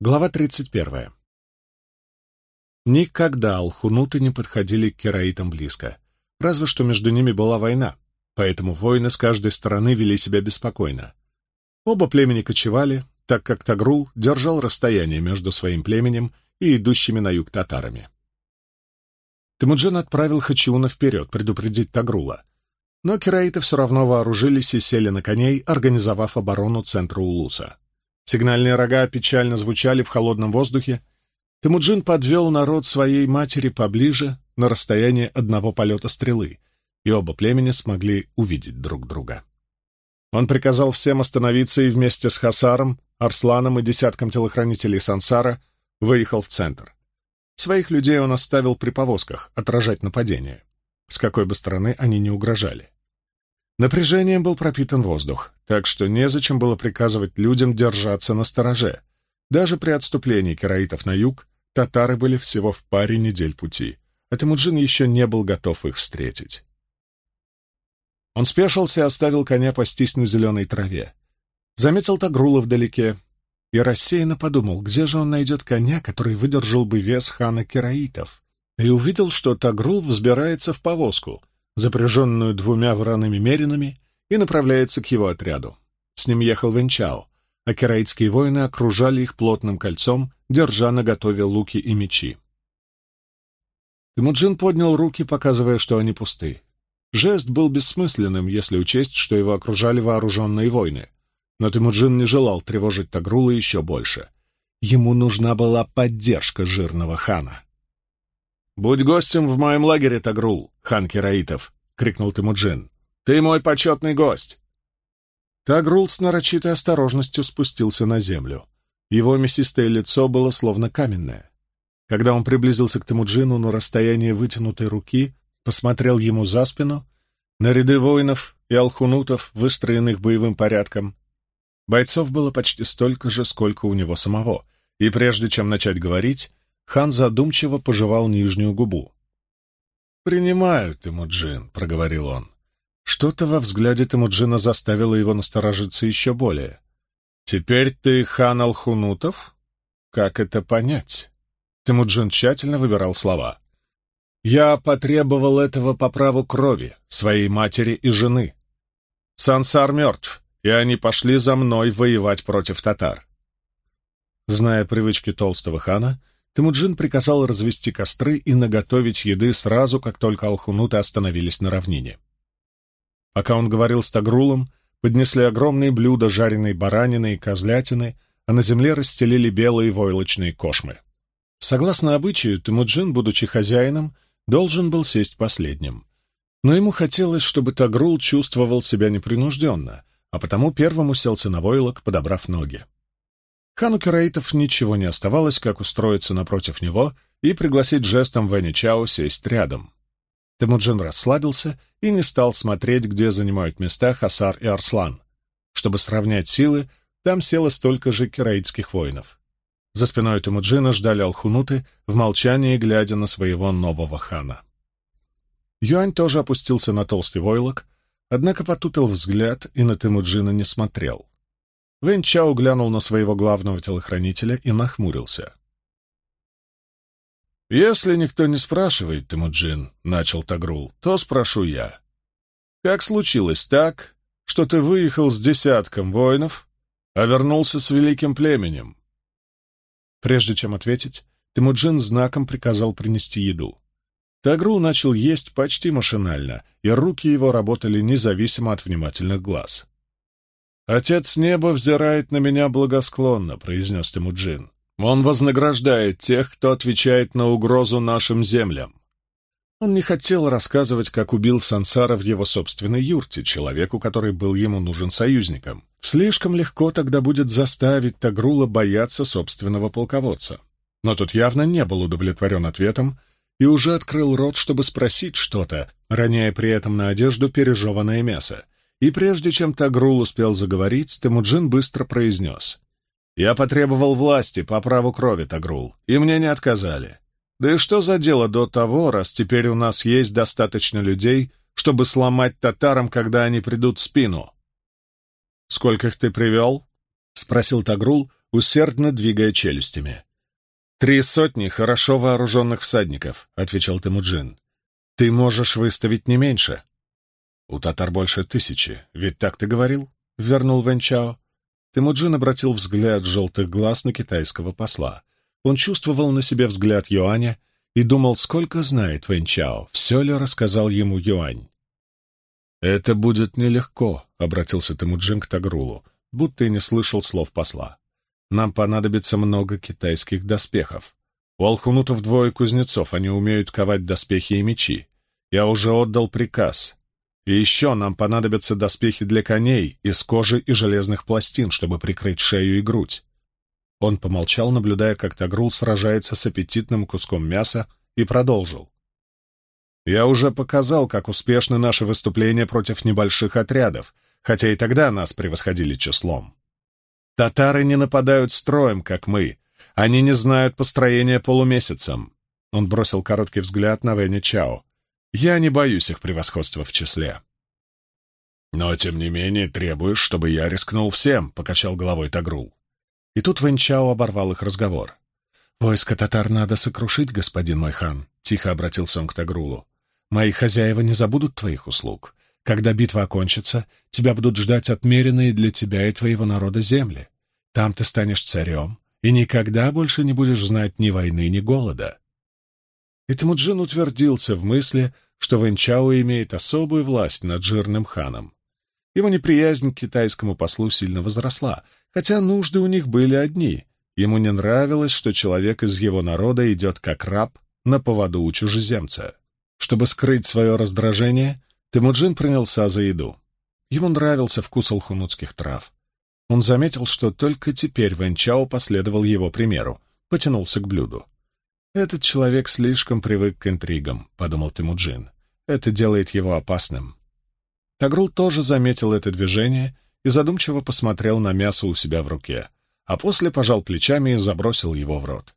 Глава 31. Никогда алхунуты не подходили к кераитам близко, разве что между ними была война, поэтому воины с каждой стороны вели себя беспокойно. Оба племени кочевали, так как Тагрул держал расстояние между своим племенем и идущими на юг татарами. Темуджин отправил Хачиуна вперед предупредить Тагрула, но кераиты все равно вооружились и сели на коней, организовав оборону центра Улуса. Сигнальные рога печально звучали в холодном воздухе. Темуджин подвел народ своей матери поближе, на расстояние одного полета стрелы, и оба племени смогли увидеть друг друга. Он приказал всем остановиться и вместе с Хасаром, Арсланом и десятком телохранителей Сансара выехал в центр. Своих людей он оставил при повозках отражать нападение, с какой бы стороны они ни угрожали. Напряжением был пропитан воздух, так что незачем было приказывать людям держаться на стороже. Даже при отступлении кераитов на юг татары были всего в паре недель пути, а Темуджин еще не был готов их встретить. Он спешился и оставил коня пастись на зеленой траве. Заметил Тагрула вдалеке и рассеянно подумал, где же он найдет коня, который выдержал бы вес хана кераитов, и увидел, что Тагрул взбирается в повозку — запряженную двумя вороными меринами, и направляется к его отряду. С ним ехал Венчао, а кераитские воины окружали их плотным кольцом, держа наготове луки и мечи. Тимуджин поднял руки, показывая, что они пусты. Жест был бессмысленным, если учесть, что его окружали вооруженные войны. Но Тимуджин не желал тревожить Тагрула еще больше. Ему нужна была поддержка жирного хана. «Будь гостем в моем лагере, Тагрул, хан Кераитов!» — крикнул Тимуджин. «Ты мой почетный гость!» Тагрул с нарочитой осторожностью спустился на землю. Его мясистое лицо было словно каменное. Когда он приблизился к Тимуджину на расстоянии вытянутой руки, посмотрел ему за спину, на ряды воинов и алхунутов, выстроенных боевым порядком. Бойцов было почти столько же, сколько у него самого, и прежде чем начать говорить, Хан задумчиво пожевал нижнюю губу. «Принимаю, Темуджин», — проговорил он. Что-то во взгляде Темуджина заставило его насторожиться еще более. «Теперь ты хан Алхунутов? Как это понять?» Темуджин тщательно выбирал слова. «Я потребовал этого по праву крови, своей матери и жены. Сансар мертв, и они пошли за мной воевать против татар». Зная привычки толстого хана, Темуджин приказал развести костры и наготовить еды сразу, как только алхунуты остановились на равнине. Пока он говорил с Тагрулом, поднесли огромные блюда жареной баранины и козлятины, а на земле расстелили белые войлочные кошмы. Согласно обычаю, Темуджин, будучи хозяином, должен был сесть последним. Но ему хотелось, чтобы Тагрул чувствовал себя непринужденно, а потому первым уселся на войлок, подобрав ноги. Хану Кераитов ничего не оставалось, как устроиться напротив него и пригласить жестом Вэнни Чао сесть рядом. Темуджин расслабился и не стал смотреть, где занимают места Хасар и Арслан. Чтобы сравнять силы, там село столько же кераитских воинов. За спиной Темуджина ждали алхунуты, в молчании глядя на своего нового хана. Юань тоже опустился на толстый войлок, однако потупил взгляд и на Темуджина не смотрел. Вэн Чао глянул на своего главного телохранителя и нахмурился. «Если никто не спрашивает, Тимуджин, — начал Тагрул, — то спрошу я. Как случилось так, что ты выехал с десятком воинов, а вернулся с великим племенем?» Прежде чем ответить, Тимуджин знаком приказал принести еду. Тагрул начал есть почти машинально, и руки его работали независимо от внимательных глаз. «Отец неба взирает на меня благосклонно», — произнес Темуджин. «Он вознаграждает тех, кто отвечает на угрозу нашим землям». Он не хотел рассказывать, как убил Сансара в его собственной юрте, человеку, который был ему нужен союзником. Слишком легко тогда будет заставить Тагрула бояться собственного полководца. Но тот явно не был удовлетворен ответом и уже открыл рот, чтобы спросить что-то, роняя при этом на одежду пережеванное мясо. И прежде чем Тагрул успел заговорить, Темуджин быстро произнес. «Я потребовал власти по праву крови, Тагрул, и мне не отказали. Да и что за дело до того, раз теперь у нас есть достаточно людей, чтобы сломать татарам, когда они придут в спину?» «Сколько их ты привел?» — спросил Тагрул, усердно двигая челюстями. «Три сотни хорошо вооруженных всадников», — отвечал Темуджин. «Ты можешь выставить не меньше». «У татар больше тысячи, ведь так ты говорил?» — вернул Венчао. Темуджин обратил взгляд желтых глаз на китайского посла. Он чувствовал на себе взгляд Юаня и думал, сколько знает Вэньчао, все ли рассказал ему Юань. «Это будет нелегко», — обратился Темуджин к Тагрулу, будто и не слышал слов посла. «Нам понадобится много китайских доспехов. У алхунутов двое кузнецов, они умеют ковать доспехи и мечи. Я уже отдал приказ. И еще нам понадобятся доспехи для коней из кожи и железных пластин, чтобы прикрыть шею и грудь. Он помолчал, наблюдая, как Тагрул сражается с аппетитным куском мяса, и продолжил. «Я уже показал, как успешны наши выступления против небольших отрядов, хотя и тогда нас превосходили числом. Татары не нападают строем, как мы. Они не знают построения полумесяцем». Он бросил короткий взгляд на Венни Чао. «Я не боюсь их превосходства в числе». «Но, тем не менее, требуешь, чтобы я рискнул всем», — покачал головой Тагрул. И тут Вэнчао оборвал их разговор. «Войско татар надо сокрушить, господин мой хан», — тихо обратился он к Тагрулу. «Мои хозяева не забудут твоих услуг. Когда битва окончится, тебя будут ждать отмеренные для тебя и твоего народа земли. Там ты станешь царем и никогда больше не будешь знать ни войны, ни голода». И Темуджин утвердился в мысли, что Вэнчао имеет особую власть над жирным ханом. Его неприязнь к китайскому послу сильно возросла, хотя нужды у них были одни. Ему не нравилось, что человек из его народа идет как раб на поводу у чужеземца. Чтобы скрыть свое раздражение, Темуджин принялся за еду. Ему нравился вкус алхунутских трав. Он заметил, что только теперь Вэнчао последовал его примеру, потянулся к блюду. «Этот человек слишком привык к интригам», — подумал Темуджин. «Это делает его опасным». Тагрул тоже заметил это движение и задумчиво посмотрел на мясо у себя в руке, а после пожал плечами и забросил его в рот.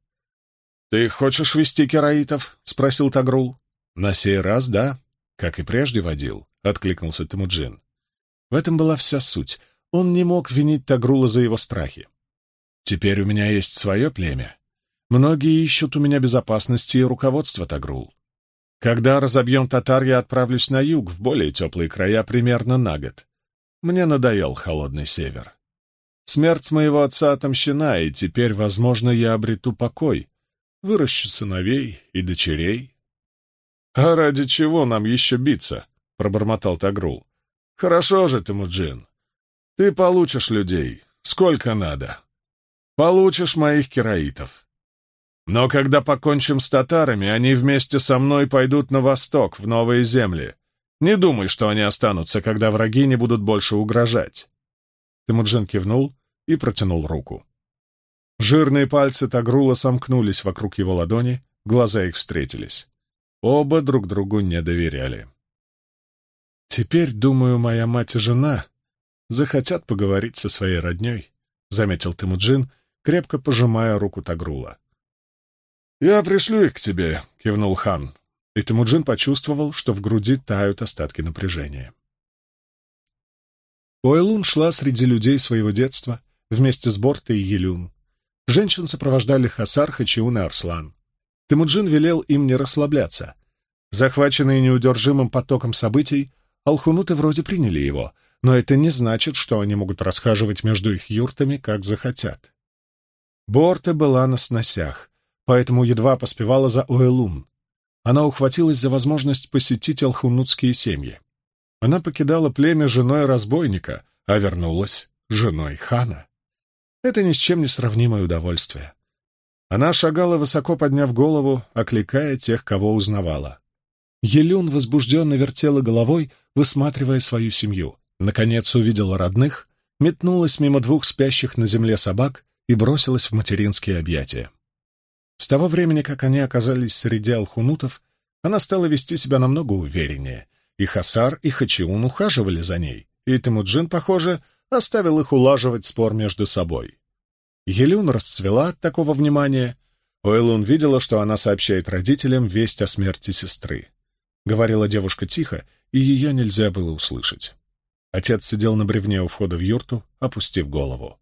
«Ты хочешь вести кераитов?» — спросил Тагрул. «На сей раз, да, как и прежде водил», — откликнулся Темуджин. В этом была вся суть. Он не мог винить Тагрула за его страхи. «Теперь у меня есть свое племя. Многие ищут у меня безопасности и руководства, Тагрул. Когда разобьем татар, я отправлюсь на юг, в более теплые края, примерно на год. Мне надоел холодный север. Смерть моего отца отомщена, и теперь, возможно, я обрету покой, выращу сыновей и дочерей. — А ради чего нам еще биться? — пробормотал Тагрул. — Хорошо же ты, Муджин. Ты получишь людей, сколько надо. Получишь моих кераитов. Но когда покончим с татарами, они вместе со мной пойдут на восток, в новые земли. Не думай, что они останутся, когда враги не будут больше угрожать. Темуджин кивнул и протянул руку. Жирные пальцы Тагрула сомкнулись вокруг его ладони, глаза их встретились. Оба друг другу не доверяли. «Теперь, думаю, моя мать и жена захотят поговорить со своей родней», — заметил Темуджин, крепко пожимая руку Тагрула. «Я пришлю их к тебе», — кивнул хан и Темуджин почувствовал, что в груди тают остатки напряжения. Ойлун шла среди людей своего детства, вместе с Бортой и Елюн. Женщин сопровождали Хасар, Хачиун и Арслан. Темуджин велел им не расслабляться. Захваченные неудержимым потоком событий, алхунуты вроде приняли его, но это не значит, что они могут расхаживать между их юртами, как захотят. Борта была на сносях, поэтому едва поспевала за Ойлун она ухватилась за возможность посетить алхунутские семьи. Она покидала племя женой разбойника, а вернулась женой хана. Это ни с чем не сравнимое удовольствие. Она шагала, высоко подняв голову, окликая тех, кого узнавала. Елюн возбужденно вертела головой, высматривая свою семью. Наконец увидела родных, метнулась мимо двух спящих на земле собак и бросилась в материнские объятия. С того времени, как они оказались среди алхунутов, она стала вести себя намного увереннее. И Хасар, и Хачиун ухаживали за ней, и Темуджин, похоже, оставил их улаживать спор между собой. Елюн расцвела от такого внимания. Ойлун видела, что она сообщает родителям весть о смерти сестры. Говорила девушка тихо, и ее нельзя было услышать. Отец сидел на бревне у входа в юрту, опустив голову.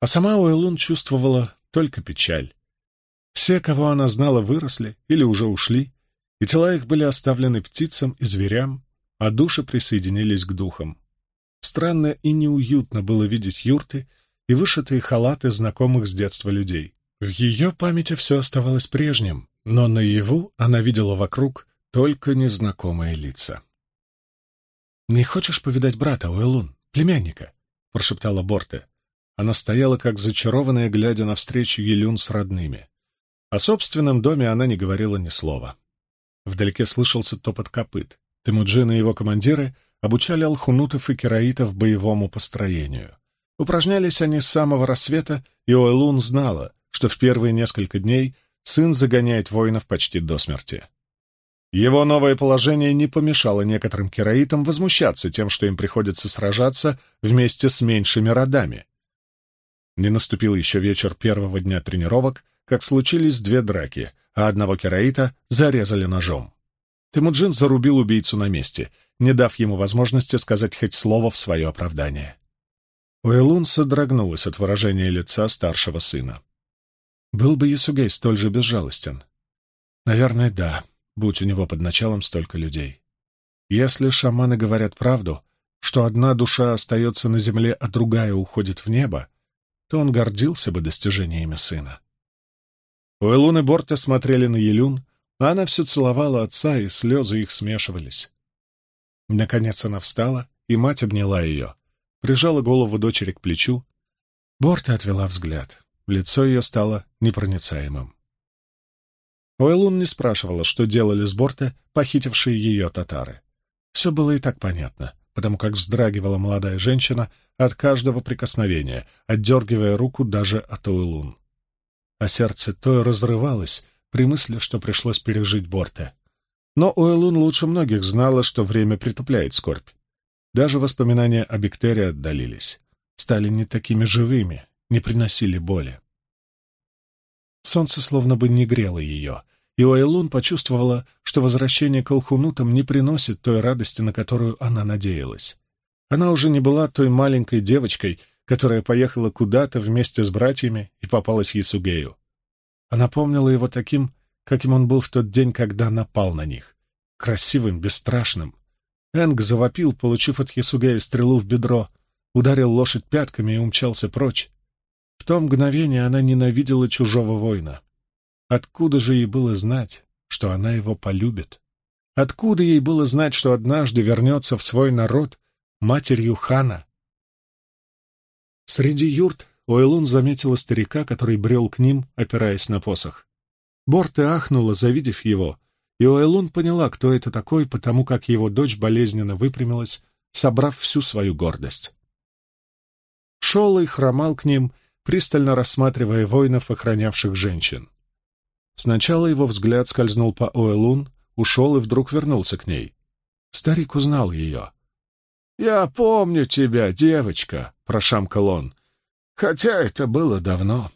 А сама Уэлун чувствовала только печаль. Все, кого она знала, выросли или уже ушли, и тела их были оставлены птицам и зверям, а души присоединились к духам. Странно и неуютно было видеть юрты и вышитые халаты знакомых с детства людей. В ее памяти все оставалось прежним, но наяву она видела вокруг только незнакомые лица. «Не хочешь повидать брата, Уэлун, племянника?» — прошептала Борте. Она стояла как зачарованная, глядя навстречу Елюн с родными. О собственном доме она не говорила ни слова. Вдалеке слышался топот копыт. Темуджин и его командиры обучали алхунутов и кераитов боевому построению. Упражнялись они с самого рассвета, и Ойлун знала, что в первые несколько дней сын загоняет воинов почти до смерти. Его новое положение не помешало некоторым кераитам возмущаться тем, что им приходится сражаться вместе с меньшими родами. Не наступил еще вечер первого дня тренировок, как случились две драки, а одного кераита зарезали ножом. Темуджин зарубил убийцу на месте, не дав ему возможности сказать хоть слово в свое оправдание. Уэлун содрогнулась от выражения лица старшего сына. Был бы Ясугей столь же безжалостен? Наверное, да, будь у него под началом столько людей. Если шаманы говорят правду, что одна душа остается на земле, а другая уходит в небо, то он гордился бы достижениями сына. Уэлун и Борта смотрели на Елюн, а она все целовала отца, и слезы их смешивались. Наконец она встала, и мать обняла ее, прижала голову дочери к плечу. Борта отвела взгляд. Лицо ее стало непроницаемым. Уэлун не спрашивала, что делали с борта похитившие ее татары. Все было и так понятно, потому как вздрагивала молодая женщина от каждого прикосновения, отдергивая руку даже от Уэлун а сердце то разрывалось при мысли, что пришлось пережить Борте. Но Уэлун лучше многих знала, что время притупляет скорбь. Даже воспоминания о Биктере отдалились, стали не такими живыми, не приносили боли. Солнце словно бы не грело ее, и Уэлун почувствовала, что возвращение к Алхунутам не приносит той радости, на которую она надеялась. Она уже не была той маленькой девочкой, которая поехала куда-то вместе с братьями и попалась Ясугею. Она помнила его таким, каким он был в тот день, когда напал на них. Красивым, бесстрашным. Энг завопил, получив от Ясугея стрелу в бедро, ударил лошадь пятками и умчался прочь. В то мгновение она ненавидела чужого воина. Откуда же ей было знать, что она его полюбит? Откуда ей было знать, что однажды вернется в свой народ матерью хана? Среди юрт Ойлун заметила старика, который брел к ним, опираясь на посох. Борте ахнула, завидев его, и Ойлун поняла, кто это такой, потому как его дочь болезненно выпрямилась, собрав всю свою гордость. Шел и хромал к ним, пристально рассматривая воинов, охранявших женщин. Сначала его взгляд скользнул по Оэлун, ушел и вдруг вернулся к ней. Старик узнал ее. «Я помню тебя, девочка», прошамкал он. «Хотя это было давно».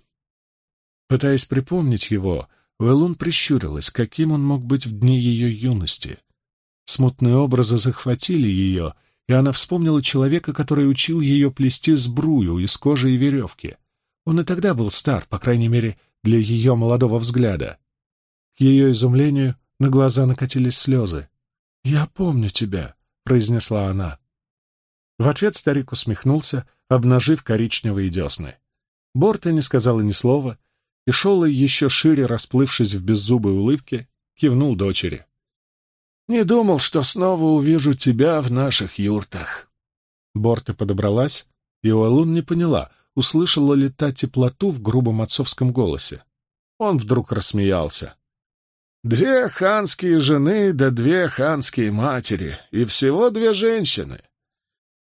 Пытаясь припомнить его, Уэлун прищурилась, каким он мог быть в дни ее юности. Смутные образы захватили ее, и она вспомнила человека, который учил ее плести сбрую из кожи и веревки. Он и тогда был стар, по крайней мере, для ее молодого взгляда. К ее изумлению на глаза накатились слезы. «Я помню тебя», — произнесла она. В ответ старик усмехнулся, обнажив коричневые десны. Борта не сказала ни слова, и Шола, еще шире расплывшись в беззубой улыбке, кивнул дочери. «Не думал, что снова увижу тебя в наших юртах». Борта подобралась, и Уэлун не поняла, услышала ли та теплоту в грубом отцовском голосе. Он вдруг рассмеялся. «Две ханские жены да две ханские матери, и всего две женщины.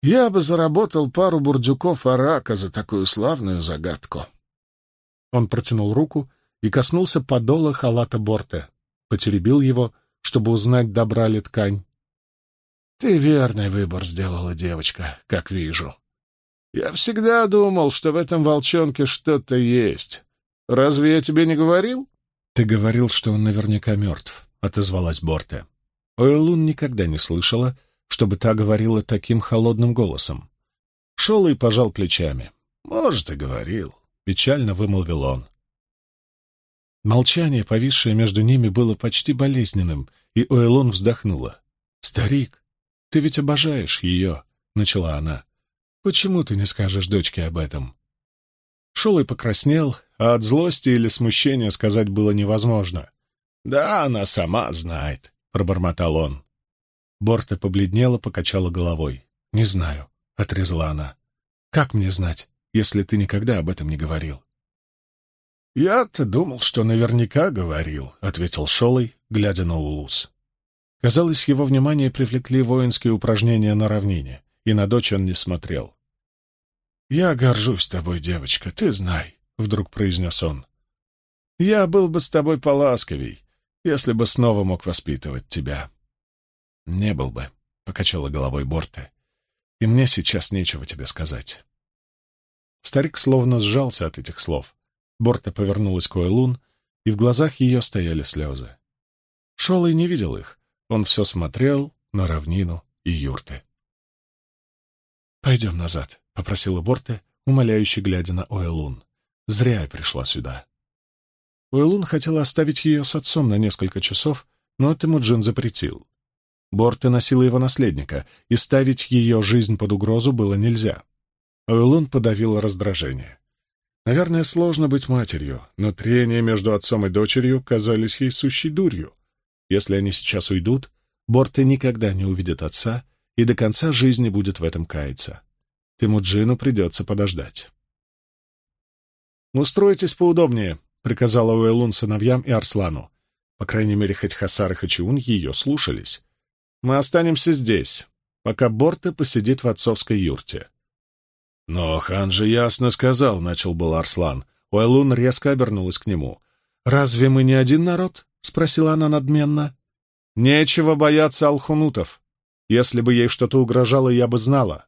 Я бы заработал пару бурдюков арака за такую славную загадку. Он протянул руку и коснулся подола халата Борте, потеребил его, чтобы узнать, добра ли ткань. Ты верный выбор сделала, девочка, как вижу. Я всегда думал, что в этом волчонке что-то есть. Разве я тебе не говорил? Ты говорил, что он наверняка мертв, — отозвалась Борте. Ойлун никогда не слышала, — чтобы та говорила таким холодным голосом. Шел и пожал плечами. Может, и говорил, — печально вымолвил он. Молчание, повисшее между ними, было почти болезненным, и Уэлон вздохнула. «Старик, ты ведь обожаешь ее», — начала она. «Почему ты не скажешь дочке об этом?» Шолой покраснел, а от злости или смущения сказать было невозможно. «Да, она сама знает», — пробормотал он. Борта побледнела, покачала головой. «Не знаю», — отрезала она. «Как мне знать, если ты никогда об этом не говорил?» «Я-то думал, что наверняка говорил», — ответил Шолой, глядя на Улус. Казалось, его внимание привлекли воинские упражнения на равнине, и на дочь он не смотрел. «Я горжусь тобой, девочка, ты знай», — вдруг произнес он. «Я был бы с тобой поласковей, если бы снова мог воспитывать тебя». «Не был бы», — покачала головой Борте, — «и мне сейчас нечего тебе сказать». Старик словно сжался от этих слов. Борта повернулась к Уэлун, и в глазах ее стояли слезы. Шолой не видел их, он все смотрел на равнину и юрты. «Пойдем назад», — попросила Борте, умоляюще глядя на Уэлун. «Зря я пришла сюда». Уэлун хотела оставить ее с отцом на несколько часов, но Темуджин запретил. Борте носила его наследника, и ставить ее жизнь под угрозу было нельзя. Уэлун подавила раздражение. Наверное, сложно быть матерью, но трения между отцом и дочерью казались ей сущей дурью. Если они сейчас уйдут, Борте никогда не увидит отца и до конца жизни будет в этом каяться. Тимуджину придется подождать. «Устройтесь поудобнее», — приказала Уэлун сыновьям и Арслану. По крайней мере, хоть Хасар и Хачиун ее слушались. «Мы останемся здесь, пока Борте посидит в отцовской юрте. «Но хан же ясно сказал», — начал был Арслан. Уэлун резко обернулась к нему. «Разве мы не один народ?» — спросила она надменно. «Нечего бояться алхунутов. Если бы ей что-то угрожало, я бы знала».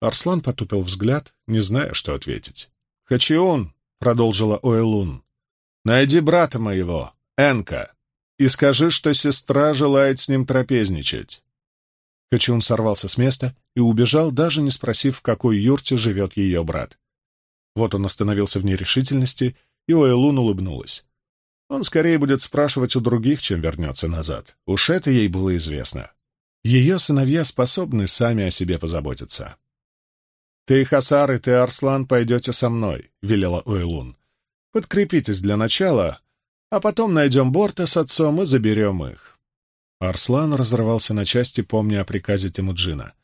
Арслан потупил взгляд, не зная, что ответить. «Хачион», — продолжила Уэлун, — «найди брата моего, Энка, и скажи, что сестра желает с ним трапезничать. Качун сорвался с места и убежал, даже не спросив, в какой юрте живет ее брат. Вот он остановился в нерешительности, и Уэлун улыбнулась. Он скорее будет спрашивать у других, чем вернется назад. Уж это ей было известно. Ее сыновья способны сами о себе позаботиться. «Ты, Хасар, и ты, Арслан, пойдете со мной», — велела Уэлун. «Подкрепитесь для начала, а потом найдем Борта с отцом и заберем их. Арслан разрывался на части, помня о приказе Тимуджина.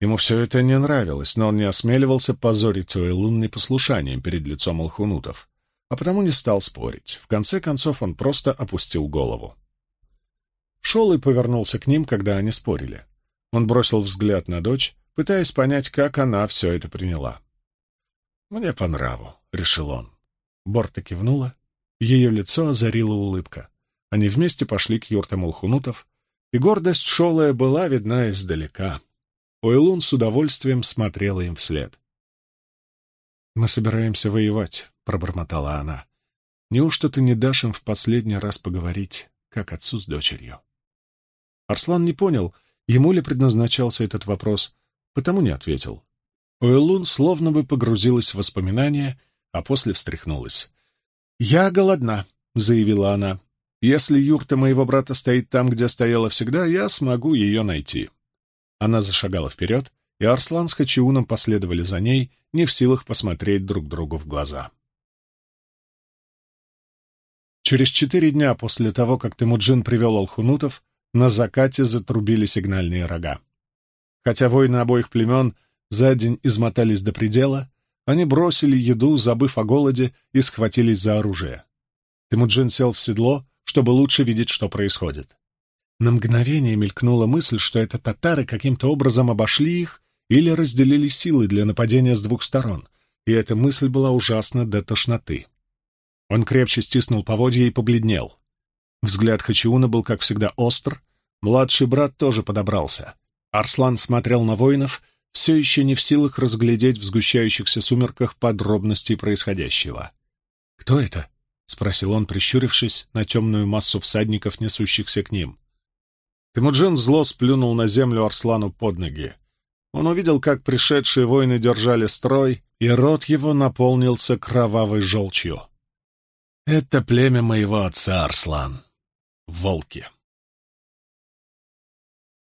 Ему все это не нравилось, но он не осмеливался позорить Уэлун непослушанием перед лицом алхунутов, а потому не стал спорить. В конце концов он просто опустил голову. Шолой повернулся к ним, когда они спорили. Он бросил взгляд на дочь, пытаясь понять, как она все это приняла. «Мне по нраву», — решил он. Борта кивнула, ее лицо озарила улыбка. Они вместе пошли к юртам алхунутов, и гордость Шолая была видна издалека. Ойлун с удовольствием смотрела им вслед. «Мы собираемся воевать», — пробормотала она. «Неужто ты не дашь им в последний раз поговорить, как отцу с дочерью?» Арслан не понял, ему ли предназначался этот вопрос, потому не ответил. Ойлун словно бы погрузилась в воспоминания, а после встряхнулась. «Я голодна», — заявила она. Если юрта моего брата стоит там, где стояла всегда, я смогу ее найти. Она зашагала вперед, и Арслан с Хачиуном последовали за ней, не в силах посмотреть друг другу в глаза. Через четыре дня после того, как Темуджин привел алхунутов, на закате затрубили сигнальные рога. Хотя воины обоих племен за день измотались до предела, они бросили еду, забыв о голоде, и схватились за оружие. Темуджин сел в седло, чтобы лучше видеть, что происходит. На мгновение мелькнула мысль, что это татары каким-то образом обошли их или разделили силы для нападения с двух сторон, и эта мысль была ужасна до тошноты. Он крепче стиснул поводья и побледнел. Взгляд Хачиуна был, как всегда, остр, младший брат тоже подобрался. Арслан смотрел на воинов, все еще не в силах разглядеть в сгущающихся сумерках подробностей происходящего. «Кто это?» — спросил он, прищурившись на темную массу всадников, несущихся к ним. Темуджин зло сплюнул на землю Арслану под ноги. Он увидел, как пришедшие воины держали строй, и рот его наполнился кровавой желчью. «Это племя моего отца, Арслан. Волки».